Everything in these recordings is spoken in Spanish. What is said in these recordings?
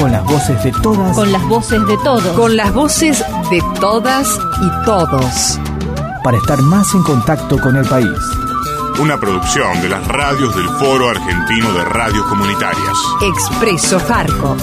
Con las voces de todas. con las voces de todos. Con las voces de todas y todos. Para estar más en contacto con el país. Una producción de las radios del Foro Argentino de Radios Comunitarias. Expreso Farco.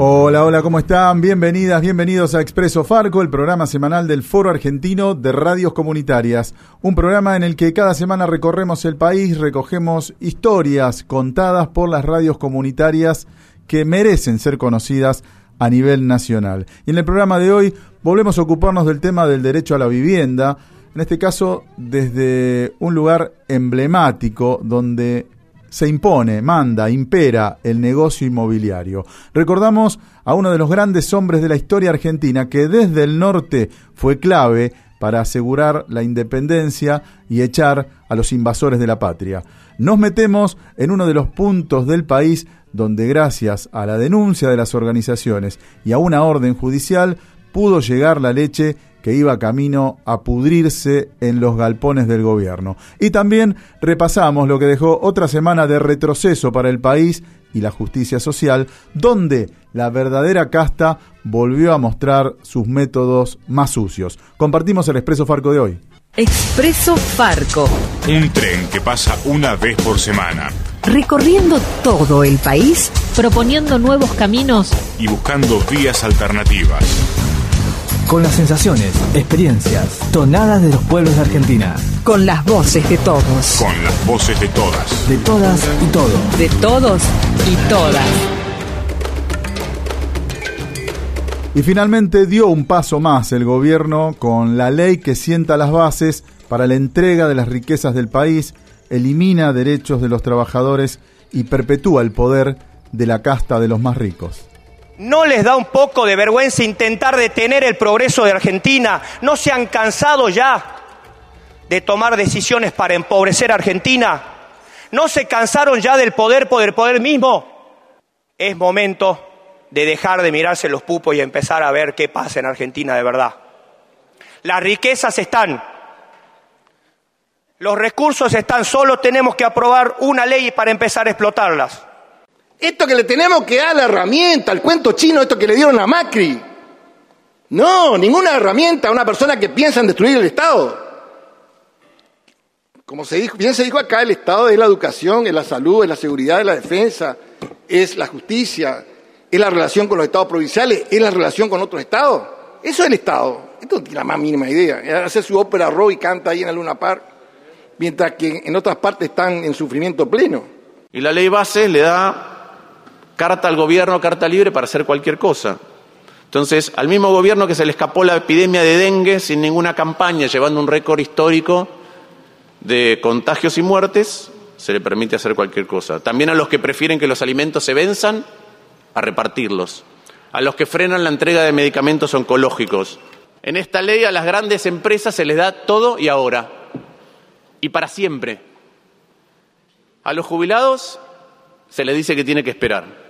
Hola, hola, ¿cómo están? Bienvenidas, bienvenidos a Expreso Farco, el programa semanal del Foro Argentino de Radios Comunitarias. Un programa en el que cada semana recorremos el país, recogemos historias contadas por las radios comunitarias que merecen ser conocidas a nivel nacional. Y en el programa de hoy volvemos a ocuparnos del tema del derecho a la vivienda, en este caso desde un lugar emblemático donde se impone, manda, impera el negocio inmobiliario. Recordamos a uno de los grandes hombres de la historia argentina que desde el norte fue clave para asegurar la independencia y echar a los invasores de la patria. Nos metemos en uno de los puntos del país donde gracias a la denuncia de las organizaciones y a una orden judicial pudo llegar la leche que iba camino a pudrirse en los galpones del gobierno. Y también repasamos lo que dejó otra semana de retroceso para el país y la justicia social, donde la verdadera casta volvió a mostrar sus métodos más sucios. Compartimos el expreso Farco de hoy. Expreso Farco. Un tren que pasa una vez por semana Recorriendo todo el país proponiendo nuevos caminos y buscando vías alternativas. Con las sensaciones, experiencias, tonadas de los pueblos de Argentina. con las voces de todos. Con las voces de todas. De todas y todos. De todos y todas. Y finalmente dio un paso más el gobierno con la ley que sienta las bases para la entrega de las riquezas del país, elimina derechos de los trabajadores y perpetúa el poder de la casta de los más ricos. ¿No les da un poco de vergüenza intentar detener el progreso de Argentina? ¿No se han cansado ya de tomar decisiones para empobrecer a Argentina? ¿No se cansaron ya del poder por el poder mismo? Es momento de dejar de mirarse los pupos y empezar a ver qué pasa en Argentina de verdad. Las riquezas están, los recursos están, solo tenemos que aprobar una ley para empezar a explotarlas. Esto que le tenemos que dar la herramienta, el cuento chino, esto que le dieron a Macri. No, ninguna herramienta a una persona que piensa en destruir el Estado. Como se dijo, bien se dijo acá, el Estado es la educación, es la salud, es la seguridad, es la defensa, es la justicia, es la relación con los estados provinciales, es la relación con otros estados. Eso es el Estado. Esto no tiene la más mínima idea. Hace su ópera rock y canta ahí en la Luna mientras que en otras partes están en sufrimiento pleno. Y la ley base le da carta al gobierno, carta libre para hacer cualquier cosa. Entonces, al mismo gobierno que se le escapó la epidemia de dengue sin ninguna campaña, llevando un récord histórico de contagios y muertes, se le permite hacer cualquier cosa. También a los que prefieren que los alimentos se venzan, a repartirlos. A los que frenan la entrega de medicamentos oncológicos. En esta ley a las grandes empresas se les da todo y ahora. Y para siempre. A los jubilados se les dice que tiene que esperar.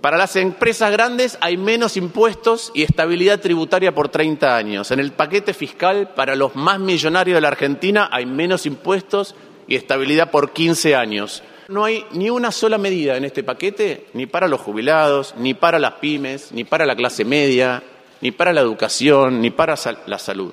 Para las empresas grandes hay menos impuestos y estabilidad tributaria por 30 años. En el paquete fiscal para los más millonarios de la Argentina hay menos impuestos y estabilidad por 15 años. No hay ni una sola medida en este paquete, ni para los jubilados, ni para las pymes, ni para la clase media, ni para la educación, ni para la salud.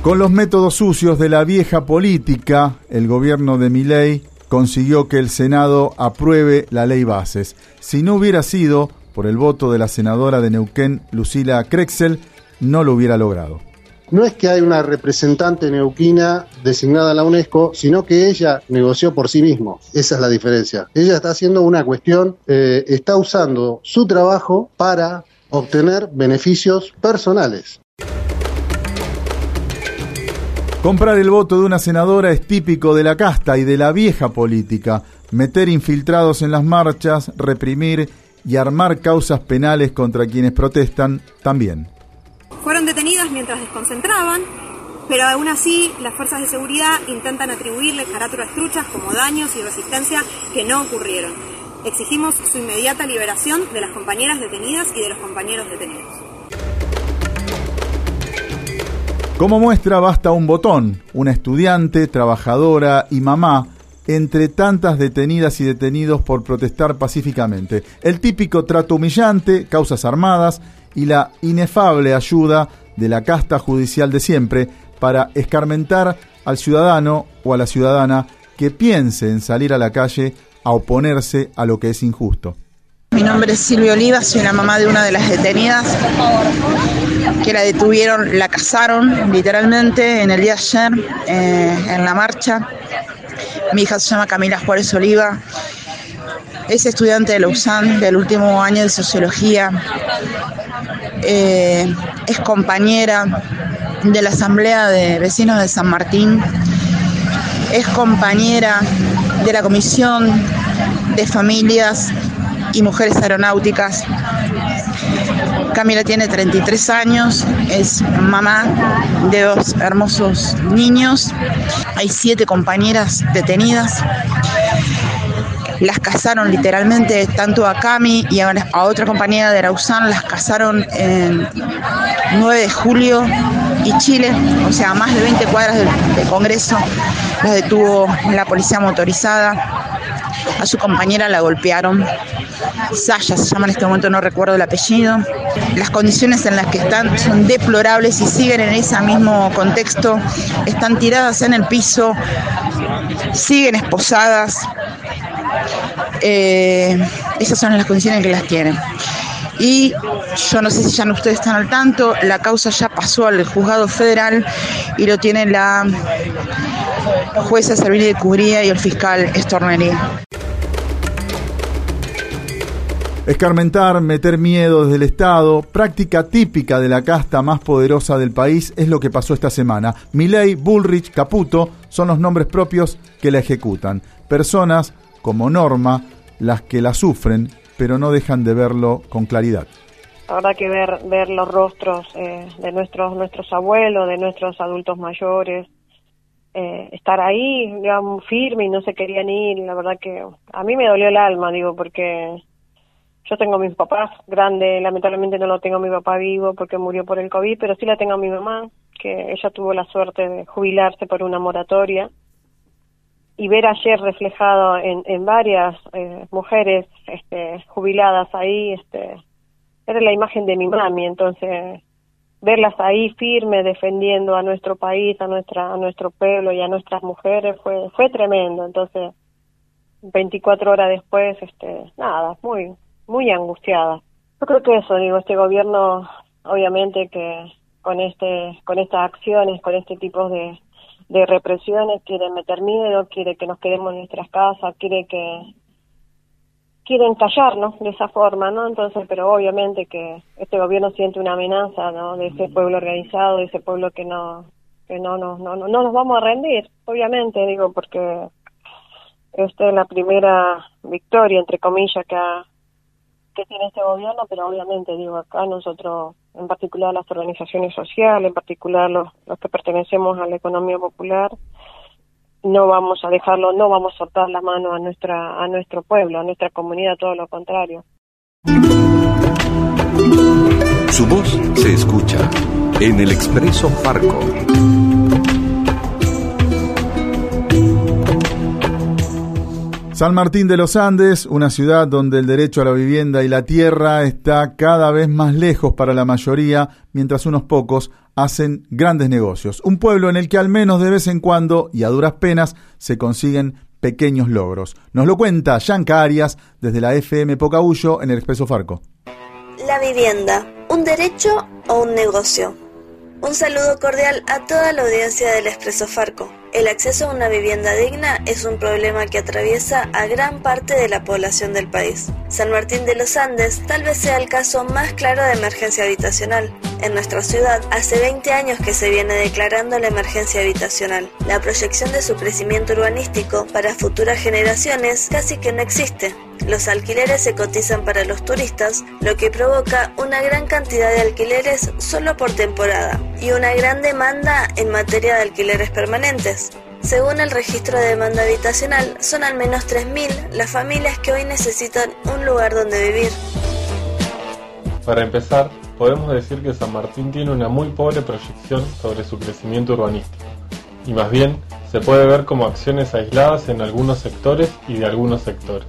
Con los métodos sucios de la vieja política, el gobierno de Milei consiguió que el Senado apruebe la ley bases. Si no hubiera sido por el voto de la senadora de Neuquén, Lucila Krexel, no lo hubiera logrado. No es que hay una representante neuquina designada a la UNESCO, sino que ella negoció por sí mismo. Esa es la diferencia. Ella está haciendo una cuestión, eh, está usando su trabajo para obtener beneficios personales. Comprar el voto de una senadora es típico de la casta y de la vieja política. Meter infiltrados en las marchas, reprimir y armar causas penales contra quienes protestan también. Fueron detenidas mientras desconcentraban, pero aún así las fuerzas de seguridad intentan atribuirle carátulas truchas como daños y resistencia que no ocurrieron. Exigimos su inmediata liberación de las compañeras detenidas y de los compañeros detenidos. Como muestra basta un botón, una estudiante, trabajadora y mamá, entre tantas detenidas y detenidos por protestar pacíficamente. El típico trato humillante, causas armadas y la inefable ayuda de la casta judicial de siempre para escarmentar al ciudadano o a la ciudadana que piense en salir a la calle a oponerse a lo que es injusto. Mi nombre es Silvia Oliva, soy la mamá de una de las detenidas que la detuvieron, la cazaron literalmente en el día de ayer eh, en la marcha. Mi hija se llama Camila Juárez Oliva, es estudiante de Lausanne del último año de sociología, eh, es compañera de la Asamblea de Vecinos de San Martín, es compañera de la Comisión de Familias y Mujeres Aeronáuticas. Camila tiene 33 años, es mamá de dos hermosos niños. Hay siete compañeras detenidas. Las casaron literalmente tanto a Cami y a, otra compañera de Arausan, las casaron en 9 de julio y Chile, o sea, más de 20 cuadras del, del Congreso, las detuvo la policía motorizada. A su compañera la golpearon. Saya se llama en este momento, no recuerdo el apellido. Las condiciones en las que están son deplorables y siguen en ese mismo contexto. Están tiradas en el piso, siguen esposadas. Eh, esas son las condiciones que las tienen. Y yo no sé si ya ustedes están al tanto, la causa ya pasó al juzgado federal y lo tiene la jueza Servini de Cubría y el fiscal Estornelli. Escarmentar, meter miedo desde el Estado, práctica típica de la casta más poderosa del país, es lo que pasó esta semana. Milei, Bullrich, Caputo son los nombres propios que la ejecutan. Personas como Norma, las que la sufren, pero no dejan de verlo con claridad. La verdad que ver, ver los rostros eh, de nuestros, nuestros abuelos, de nuestros adultos mayores, eh, estar ahí, digamos, firme y no se querían ir, la verdad que a mí me dolió el alma, digo, porque yo tengo a mis papás grandes, lamentablemente no lo tengo a mi papá vivo porque murió por el COVID, pero sí la tengo a mi mamá, que ella tuvo la suerte de jubilarse por una moratoria. Y ver ayer reflejado en, en varias eh, mujeres este, jubiladas ahí, este, era la imagen de mi mami, entonces verlas ahí firmes defendiendo a nuestro país, a nuestra a nuestro pueblo y a nuestras mujeres fue fue tremendo. Entonces 24 horas después este nada, muy muy angustiada. Yo creo que eso, digo, este gobierno, obviamente que con este, con estas acciones, con este tipo de, de represiones, quiere meter miedo, quiere que nos quedemos en nuestras casas, quiere que quieren callarnos de esa forma, ¿no? Entonces, pero obviamente que este gobierno siente una amenaza, ¿no? De ese pueblo organizado, de ese pueblo que no que no no no no, no nos vamos a rendir, obviamente, digo, porque esta es la primera victoria entre comillas que ha que tiene este gobierno, pero obviamente digo acá nosotros, en particular las organizaciones sociales, en particular los, los que pertenecemos a la economía popular, no vamos a dejarlo, no vamos a soltar la mano a nuestra a nuestro pueblo, a nuestra comunidad, todo lo contrario. Su voz se escucha en el Expreso Farco. San Martín de los Andes, una ciudad donde el derecho a la vivienda y la tierra está cada vez más lejos para la mayoría, mientras unos pocos hacen grandes negocios. Un pueblo en el que al menos de vez en cuando y a duras penas se consiguen pequeños logros. Nos lo cuenta Yanka Arias desde la FM Pocahuyo en el Expreso Farco. La vivienda, ¿un derecho o un negocio? Un saludo cordial a toda la audiencia del Expreso Farco. El acceso a una vivienda digna es un problema que atraviesa a gran parte de la población del país. San Martín de los Andes tal vez sea el caso más claro de emergencia habitacional. En nuestra ciudad, hace 20 años que se viene declarando la emergencia habitacional. La proyección de su crecimiento urbanístico para futuras generaciones casi que no existe. Los alquileres se cotizan para los turistas, lo que provoca una gran cantidad de alquileres solo por temporada y una gran demanda en materia de alquileres permanentes. Según el registro de demanda habitacional, son al menos 3.000 las familias que hoy necesitan un lugar donde vivir. Para empezar, podemos decir que San Martín tiene una muy pobre proyección sobre su crecimiento urbanístico, y más bien se puede ver como acciones aisladas en algunos sectores y de algunos sectores.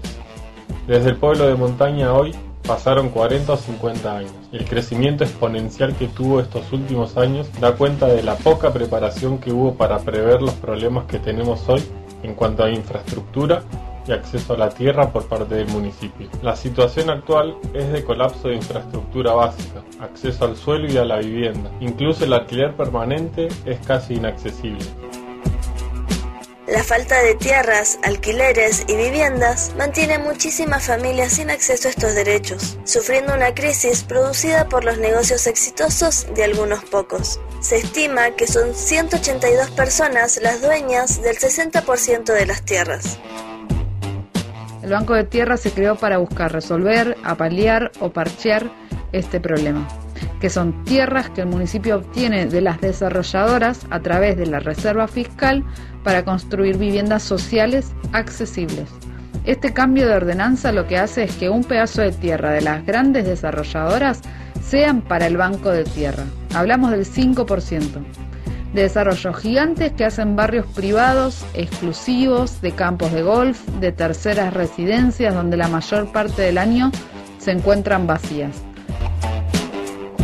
Desde el pueblo de montaña hoy pasaron 40 o 50 años el crecimiento exponencial que tuvo estos últimos años da cuenta de la poca preparación que hubo para prever los problemas que tenemos hoy en cuanto a infraestructura y acceso a la tierra por parte del municipio. La situación actual es de colapso de infraestructura básica, acceso al suelo y a la vivienda. Incluso el alquiler permanente es casi inaccesible. La falta de tierras, alquileres y viviendas mantiene muchísimas familias sin acceso a estos derechos, sufriendo una crisis producida por los negocios exitosos de algunos pocos. Se estima que son 182 personas las dueñas del 60% de las tierras. El Banco de Tierra se creó para buscar resolver, apalear o parchear este problema que son tierras que el municipio obtiene de las desarrolladoras a través de la reserva fiscal para construir viviendas sociales accesibles. Este cambio de ordenanza lo que hace es que un pedazo de tierra de las grandes desarrolladoras sean para el banco de tierra. Hablamos del 5%. De desarrollos gigantes que hacen barrios privados, exclusivos, de campos de golf, de terceras residencias donde la mayor parte del año se encuentran vacías.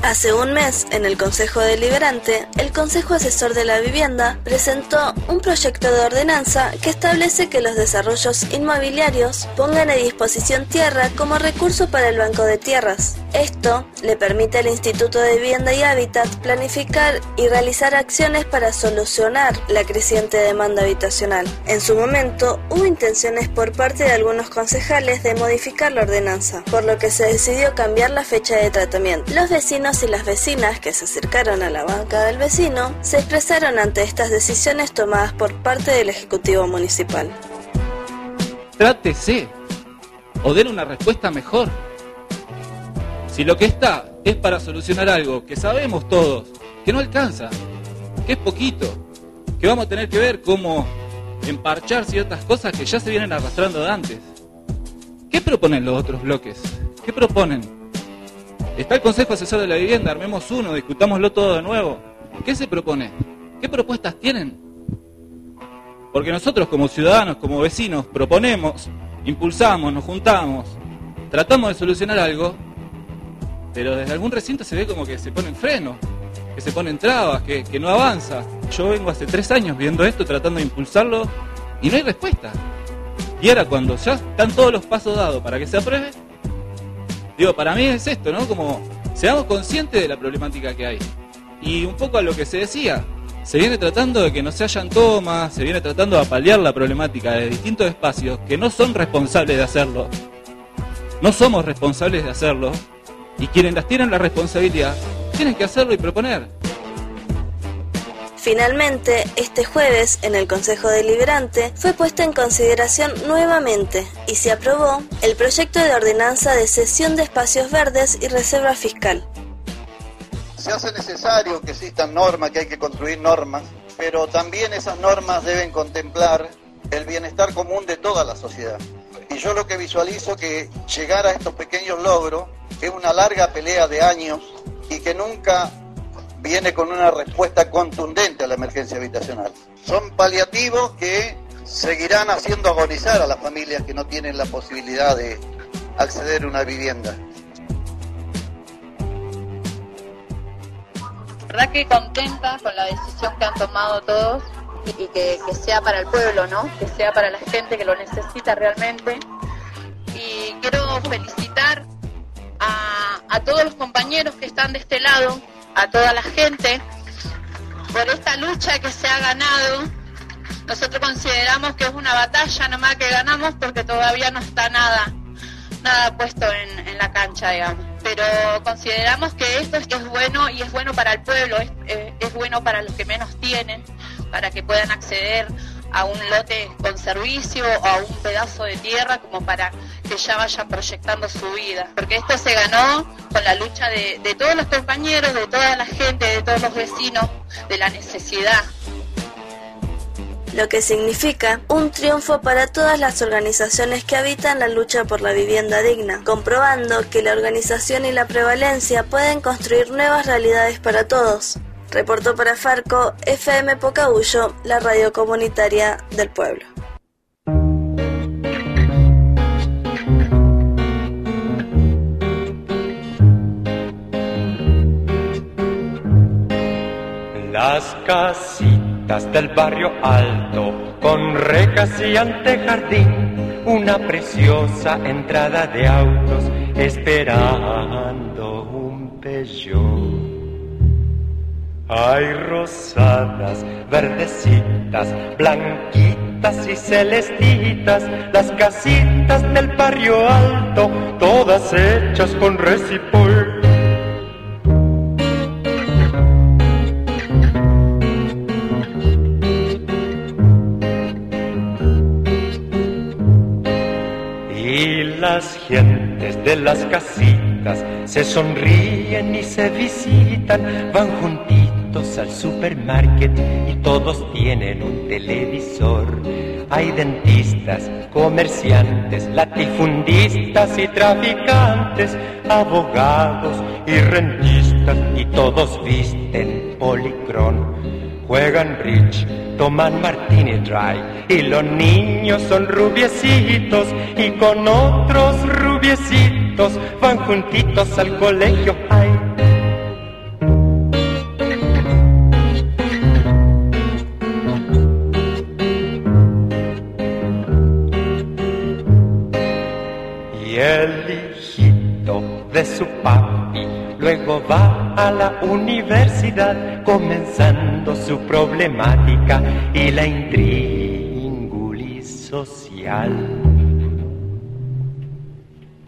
Hace un mes, en el Consejo Deliberante, el Consejo Asesor de la Vivienda presentó un proyecto de ordenanza que establece que los desarrollos inmobiliarios pongan a disposición tierra como recurso para el Banco de Tierras. Esto le permite al Instituto de Vivienda y Hábitat planificar y realizar acciones para solucionar la creciente demanda habitacional. En su momento, hubo intenciones por parte de algunos concejales de modificar la ordenanza, por lo que se decidió cambiar la fecha de tratamiento. Los vecinos y las vecinas que se acercaron a la banca del vecino se expresaron ante estas decisiones tomadas por parte del Ejecutivo Municipal. Trátese o den una respuesta mejor. Si lo que está es para solucionar algo que sabemos todos, que no alcanza, que es poquito, que vamos a tener que ver cómo emparchar ciertas cosas que ya se vienen arrastrando de antes. ¿Qué proponen los otros bloques? ¿Qué proponen? Está el Consejo Asesor de la Vivienda, armemos uno, discutámoslo todo de nuevo. ¿Qué se propone? ¿Qué propuestas tienen? Porque nosotros como ciudadanos, como vecinos, proponemos, impulsamos, nos juntamos, tratamos de solucionar algo pero desde algún recinto se ve como que se ponen frenos, que se ponen trabas, que, no avanza. Yo vengo hace tres años viendo esto, tratando de impulsarlo, y no hay respuesta. Y ahora cuando ya están todos los pasos dados para que se apruebe, digo, para mí es esto, ¿no? Como seamos conscientes de la problemática que hay. Y un poco a lo que se decía, se viene tratando de que no se hayan tomas, se viene tratando de apalear la problemática de distintos espacios que no son responsables de hacerlo. No somos responsables de hacerlo, y quienes las tienen la responsabilidad tienen que hacerlo y proponer. Finalmente, este jueves, en el Consejo Deliberante, fue puesta en consideración nuevamente y se aprobó el proyecto de ordenanza de cesión de espacios verdes y reserva fiscal. Se hace necesario que existan normas, que hay que construir normas, pero también esas normas deben contemplar el bienestar común de toda la sociedad. Y yo lo que visualizo que llegar a estos pequeños logros es una larga pelea de años y que nunca viene con una respuesta contundente a la emergencia habitacional. Son paliativos que seguirán haciendo agonizar a las familias que no tienen la posibilidad de acceder a una vivienda. verdad que contenta con la decisión que han tomado todos y que, sea para el pueblo, ¿no? Que sea para la gente que lo necesita realmente. Y quiero felicitar a todos los compañeros que están de este lado, a toda la gente, por esta lucha que se ha ganado. Nosotros consideramos que es una batalla nomás que ganamos porque todavía no está nada, nada puesto en, en la cancha, digamos. pero consideramos que esto es bueno y es bueno para el pueblo, es, eh, es bueno para los que menos tienen, para que puedan acceder a un lote con servicio o a un pedazo de tierra como para que ya vayan proyectando su vida. Porque esto se ganó con la lucha de, de todos los compañeros, de toda la gente, de todos los vecinos, de la necesidad. Lo que significa un triunfo para todas las organizaciones que habitan la lucha por la vivienda digna, comprobando que la organización y la prevalencia pueden construir nuevas realidades para todos. Reportó para Farco FM Pocahuyo, la radio comunitaria del pueblo. Las casitas del barrio alto, con rejas y antejardín, una preciosa entrada de autos esperando un Peugeot. Hay rosadas, verdecitas, blanquitas y celestitas, las casitas del barrio alto, todas hechas con recipol. Y las gentes de las casitas se sonríen y se visitan, van al supermarket y todos tienen un televisor. Hay dentistas, comerciantes, latifundistas y traficantes, abogados y rentistas y todos visten policrón. Juegan bridge, toman martini dry y los niños son rubiecitos y con otros rubiecitos van juntitos al colegio. A la universidad comenzando su problemática y la intríngulis social.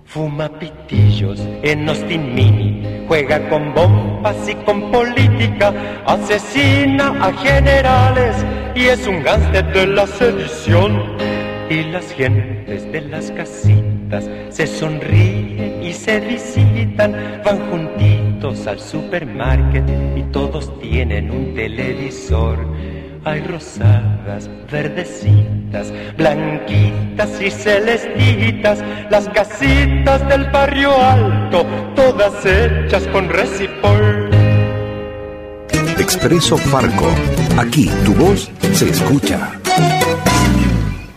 Fuma pitillos en Austin Mini, juega con bombas y con política, asesina a generales y es un gánster de la sedición. Y las gentes de las casitas se sonríen y se visitan, van juntitos al supermarket y todos tienen un televisor. Hay rosadas, verdecitas, blanquitas y celestitas, las casitas del barrio alto, todas hechas con recipol. Expreso Farco. Aquí tu voz se escucha.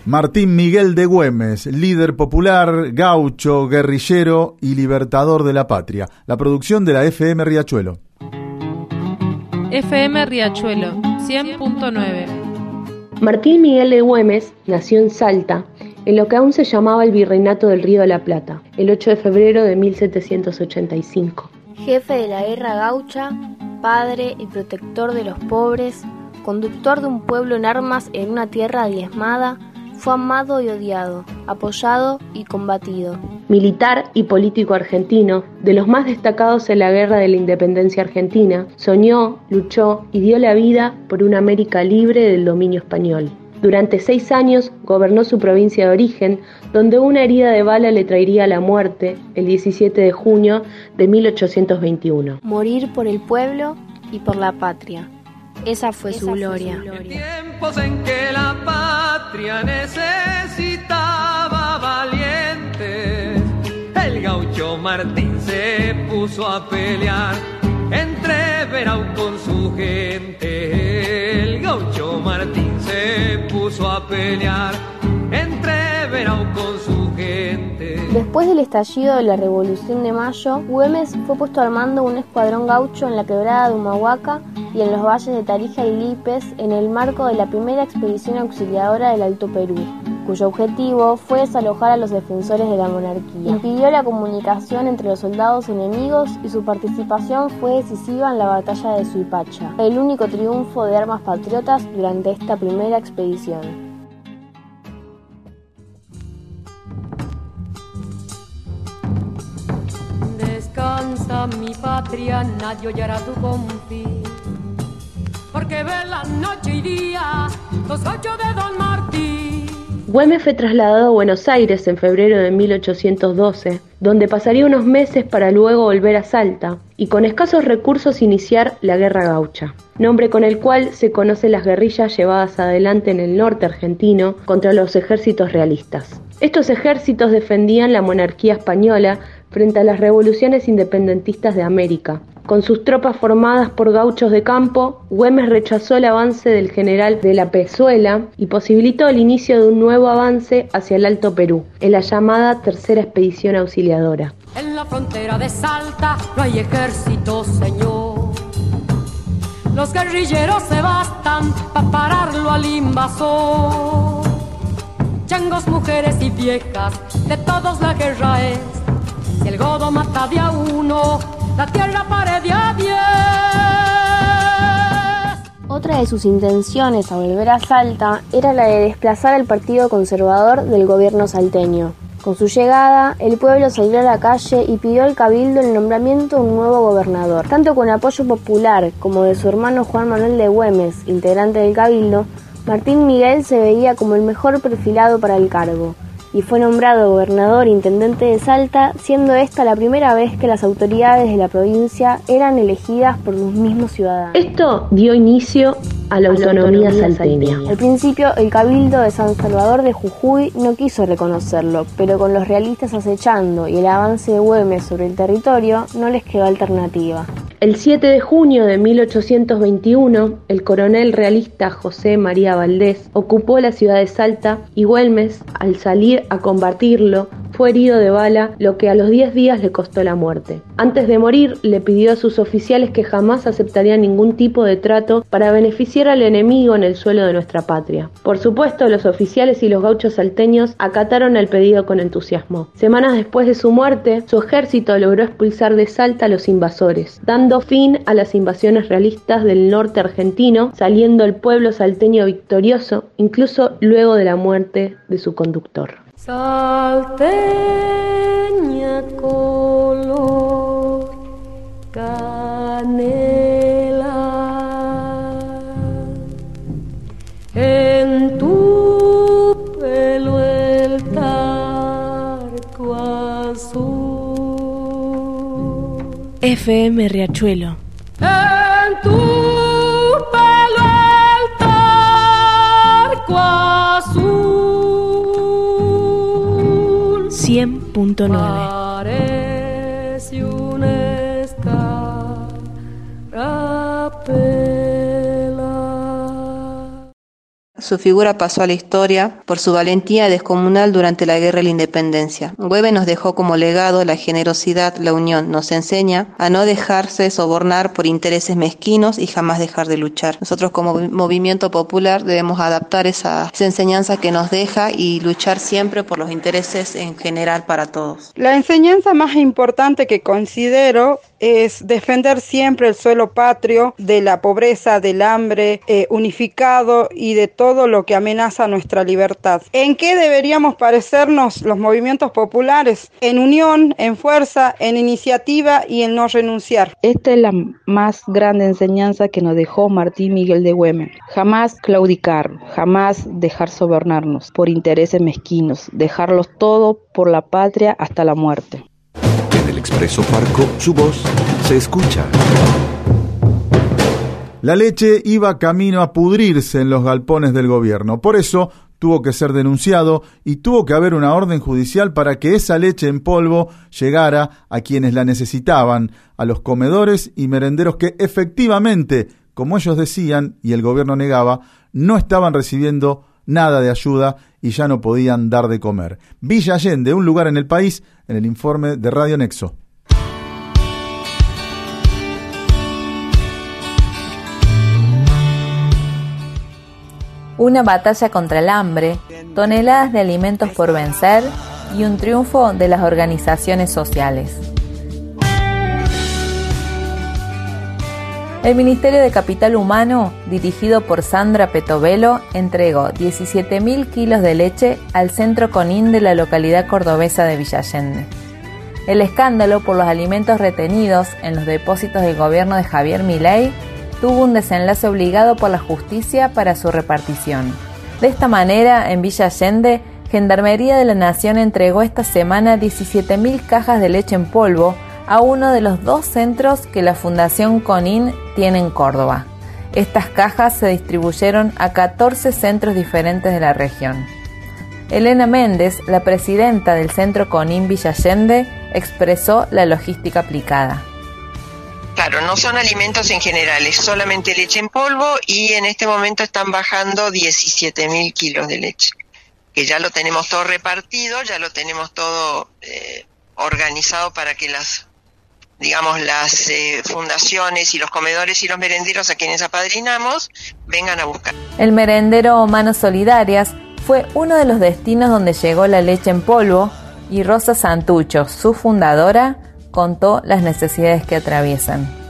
Martín Miguel de Güemes, líder popular, gaucho, guerrillero y libertador de la patria. La producción de la FM Riachuelo. FM Riachuelo 100.9. Martín Miguel de Güemes nació en Salta, en lo que aún se llamaba el Virreinato del Río de la Plata, el 8 de febrero de 1785. Jefe de la guerra gaucha, padre y protector de los pobres, conductor de un pueblo en armas en una tierra diezmada, fue amado y odiado, apoyado y combatido. Militar y político argentino, de los más destacados en la Guerra de la Independencia Argentina, soñó, luchó y dio la vida por una América libre del dominio español. Durante seis años gobernó su provincia de origen, donde una herida de bala le traería la muerte el 17 de junio de 1821. Morir por el pueblo y por la patria. Esa fue su gloria. tiempos en que la patria necesitaba valientes, el gaucho Martín se puso a pelear entre Verau con su gente. El gaucho Martín se puso a pelear entre Verau con su Después del estallido de la Revolución de Mayo, Güemes fue puesto al mando un escuadrón gaucho en la quebrada de Humahuaca y en los valles de Tarija y Lipes en el marco de la primera expedición auxiliadora del Alto Perú, cuyo objetivo fue desalojar a los defensores de la monarquía. Impidió la comunicación entre los soldados enemigos y su participación fue decisiva en la batalla de Suipacha, el único triunfo de armas patriotas durante esta primera expedición. A mi patria, nadie tu. Porque ve la noche y día los gauchos de Don Martín. Güemes fue trasladado a Buenos Aires en febrero de 1812, donde pasaría unos meses para luego volver a Salta y con escasos recursos iniciar la Guerra Gaucha, nombre con el cual se conocen las guerrillas llevadas adelante en el norte argentino contra los ejércitos realistas. Estos ejércitos defendían la monarquía española frente a las revoluciones independentistas de América. Con sus tropas formadas por gauchos de campo, Güemes rechazó el avance del general de la Pezuela y posibilitó el inicio de un nuevo avance hacia el Alto Perú, en la llamada Tercera Expedición Auxiliadora. En la frontera de Salta no hay ejército, señor. Los guerrilleros se bastan para pararlo al invasor. Changos, mujeres y viejas, de todos la guerra es. Si el godo mata de a uno, la tierra pare de a diez. Otra de sus intenciones a volver a Salta era la de desplazar al Partido Conservador del gobierno salteño. Con su llegada, el pueblo salió a la calle y pidió al cabildo el nombramiento de un nuevo gobernador. Tanto con apoyo popular como de su hermano Juan Manuel de Güemes, integrante del cabildo, Martín Miguel se veía como el mejor perfilado para el cargo y fue nombrado gobernador intendente de Salta, siendo esta la primera vez que las autoridades de la provincia eran elegidas por los mismos ciudadanos. Esto dio inicio a la autonomía salteña. Al principio, el Cabildo de San Salvador de Jujuy no quiso reconocerlo, pero con los realistas acechando y el avance de Güemes sobre el territorio, no les quedó alternativa. El 7 de junio de 1821, el coronel realista José María Valdés ocupó la ciudad de Salta y Güemes, al salir a combatirlo, herido de bala, lo que a los 10 días le costó la muerte. Antes de morir, le pidió a sus oficiales que jamás aceptarían ningún tipo de trato para beneficiar al enemigo en el suelo de nuestra patria. Por supuesto, los oficiales y los gauchos salteños acataron el pedido con entusiasmo. Semanas después de su muerte, su ejército logró expulsar de Salta a los invasores, dando fin a las invasiones realistas del norte argentino, saliendo el pueblo salteño victorioso, incluso luego de la muerte de su conductor. Salteña color canela en tu pelo el tarco azul FM Riachuelo. 100.9. Su figura pasó a la historia por su valentía descomunal durante la Guerra de la Independencia. Güemes nos dejó como legado la generosidad, la unión. Nos enseña a no dejarse sobornar por intereses mezquinos y jamás dejar de luchar. Nosotros como movimiento popular debemos adaptar esa enseñanza que nos deja y luchar siempre por los intereses en general para todos. La enseñanza más importante que considero es defender siempre el suelo patrio de la pobreza, del hambre, eh, unificado y de todo lo que amenaza nuestra libertad. ¿En qué deberíamos parecernos los movimientos populares? En unión, en fuerza, en iniciativa y en no renunciar. Esta es la más grande enseñanza que nos dejó Martín Miguel de Güemes. Jamás claudicar, jamás dejar sobornarnos por intereses mezquinos, dejarlos todo por la patria hasta la muerte. Expreso Farco, su voz se escucha. La leche iba camino a pudrirse en los galpones del gobierno. Por eso tuvo que ser denunciado y tuvo que haber una orden judicial para que esa leche en polvo llegara a quienes la necesitaban, a los comedores y merenderos que efectivamente, como ellos decían y el gobierno negaba, no estaban recibiendo nada de ayuda y ya no podían dar de comer. Villa Allende, un lugar en el país, en el informe de Radio Nexo. Una batalla contra el hambre, toneladas de alimentos por vencer y un triunfo de las organizaciones sociales. El Ministerio de Capital Humano, dirigido por Sandra Petovelo, entregó 17.000 kilos de leche al centro Conin de la localidad cordobesa de Villallende. El escándalo por los alimentos retenidos en los depósitos del gobierno de Javier Milei tuvo un desenlace obligado por la justicia para su repartición. De esta manera, en Villa Gendarmería de la Nación entregó esta semana 17.000 cajas de leche en polvo a uno de los dos centros que la Fundación CONIN tiene en Córdoba. Estas cajas se distribuyeron a 14 centros diferentes de la región. Elena Méndez, la presidenta del Centro CONIN Villa Allende, expresó la logística aplicada. Claro, no son alimentos en general, es solamente leche en polvo y en este momento están bajando 17 mil kilos de leche, que ya lo tenemos todo repartido, ya lo tenemos todo eh, organizado para que las, digamos, las eh, fundaciones y los comedores y los merenderos a quienes apadrinamos vengan a buscar. El merendero Manos Solidarias fue uno de los destinos donde llegó la leche en polvo y Rosa Santucho, su fundadora, contó las necesidades que atraviesan.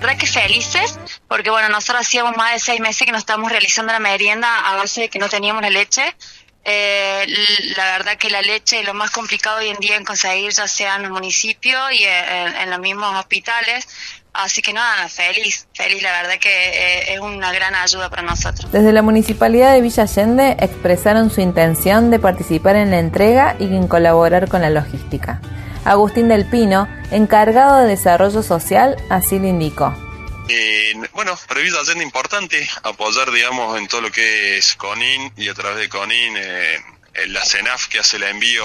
¿Verdad que felices? Porque bueno, nosotros hacíamos más de seis meses que nos estábamos realizando la merienda a base de que no teníamos la leche. Eh, la verdad que la leche es lo más complicado hoy en día en conseguir, ya sea en el municipio y en, en los mismos hospitales. Así que nada, feliz, feliz, la verdad que eh, es una gran ayuda para nosotros. Desde la Municipalidad de Villa Allende expresaron su intención de participar en la entrega y en colaborar con la logística. Agustín del Pino, encargado de Desarrollo Social, así lo indicó. Eh, bueno, para Villa Allende importante apoyar, digamos, en todo lo que es CONIN y a través de CONIN eh, la CENAF que hace el envío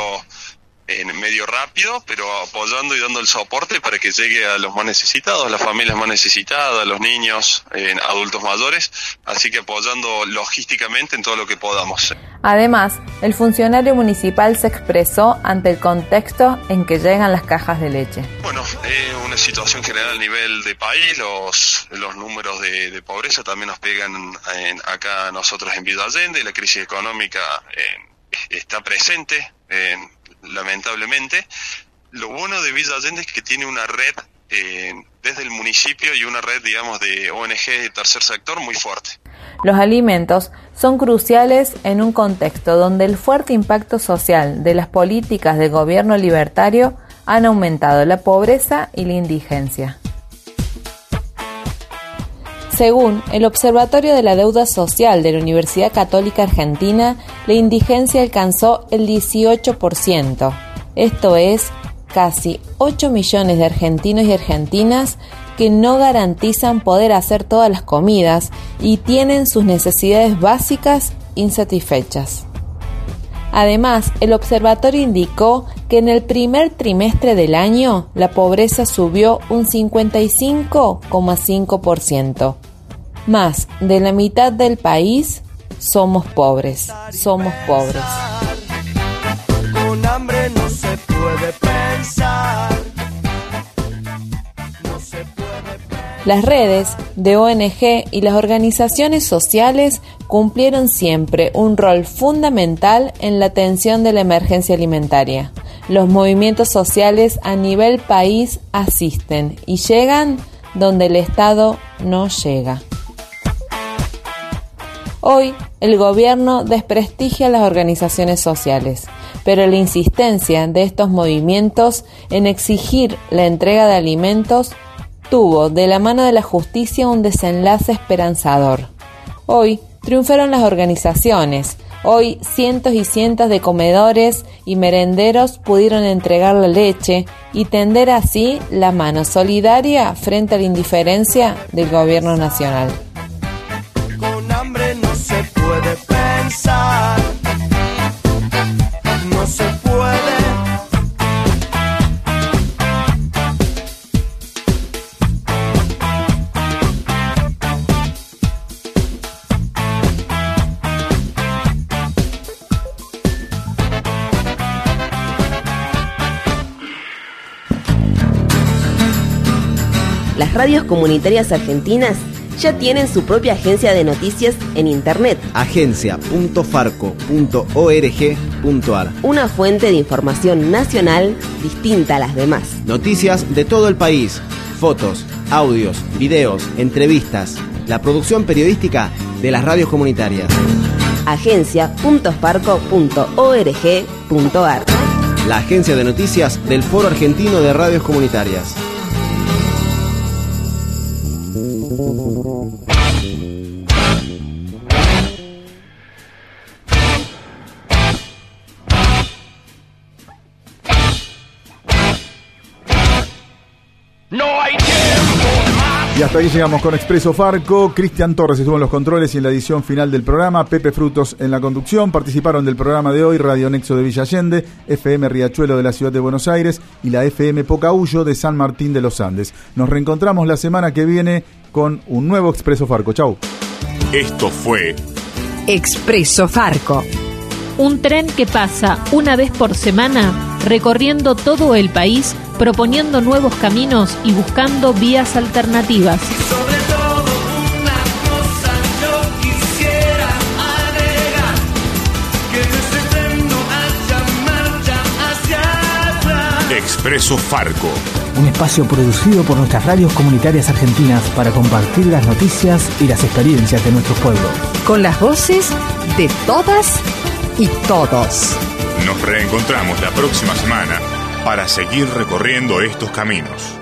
en medio rápido, pero apoyando y dando el soporte para que llegue a los más necesitados, a las familias más necesitadas, a los niños, eh, adultos mayores, así que apoyando logísticamente en todo lo que podamos. Además, el funcionario municipal se expresó ante el contexto en que llegan las cajas de leche. Bueno, es una situación general a nivel de país, los, los números de, de pobreza también nos pegan en, acá nosotros en Villa Allende, la crisis económica eh, está presente. en lamentablemente. Lo bueno de Villa Allende es que tiene una red eh, desde el municipio y una red, digamos, de ONG de tercer sector muy fuerte. Los alimentos son cruciales en un contexto donde el fuerte impacto social de las políticas de gobierno libertario han aumentado la pobreza y la indigencia. Según el Observatorio de la Deuda Social de la Universidad Católica Argentina, la indigencia alcanzó el 18%. Esto es casi 8 millones de argentinos y argentinas que no garantizan poder hacer todas las comidas y tienen sus necesidades básicas insatisfechas. Además, el observatorio indicó que en el primer trimestre del año la pobreza subió un 55,5%. Más de la mitad del país somos pobres, somos pobres. Las redes de ONG y las organizaciones sociales cumplieron siempre un rol fundamental en la atención de la emergencia alimentaria. Los movimientos sociales a nivel país asisten y llegan donde el Estado no llega. Hoy el gobierno desprestigia a las organizaciones sociales, pero la insistencia de estos movimientos en exigir la entrega de alimentos tuvo de la mano de la justicia un desenlace esperanzador. Hoy triunfaron las organizaciones, hoy cientos y cientos de comedores y merenderos pudieron entregar la leche y tender así la mano solidaria frente a la indiferencia del gobierno nacional. Con hambre no se puede pensar. No se puede. Las radios comunitarias argentinas ya tienen su propia agencia de noticias en Internet. agencia.farco.org.ar Una fuente de información nacional distinta a las demás. Noticias de todo el país, fotos, audios, videos, entrevistas, la producción periodística de las radios comunitarias. agencia.farco.org.ar la agencia de noticias del Foro Argentino de Radios Comunitarias. Hasta ahí llegamos con Expreso Farco. Cristian Torres estuvo en los controles y en la edición final del programa. Pepe Frutos en la conducción. Participaron del programa de hoy Radio Nexo de Villa Allende, FM Riachuelo de la Ciudad de Buenos Aires y la FM Pocahuyo de San Martín de los Andes. Nos reencontramos la semana que viene con un nuevo Expreso Farco. Chau. Esto fue Expreso Farco. Un tren que pasa una vez por semana recorriendo todo el país, proponiendo nuevos caminos y buscando vías alternativas. Sobre todo una cosa yo quisiera agregar Que en ese tren no haya marcha hacia atrás Expreso Farco. Un espacio producido por nuestras radios comunitarias argentinas para compartir las noticias y las experiencias de nuestros pueblos. Con las voces de todas y todos. Nos reencontramos la próxima semana para seguir recorriendo estos caminos.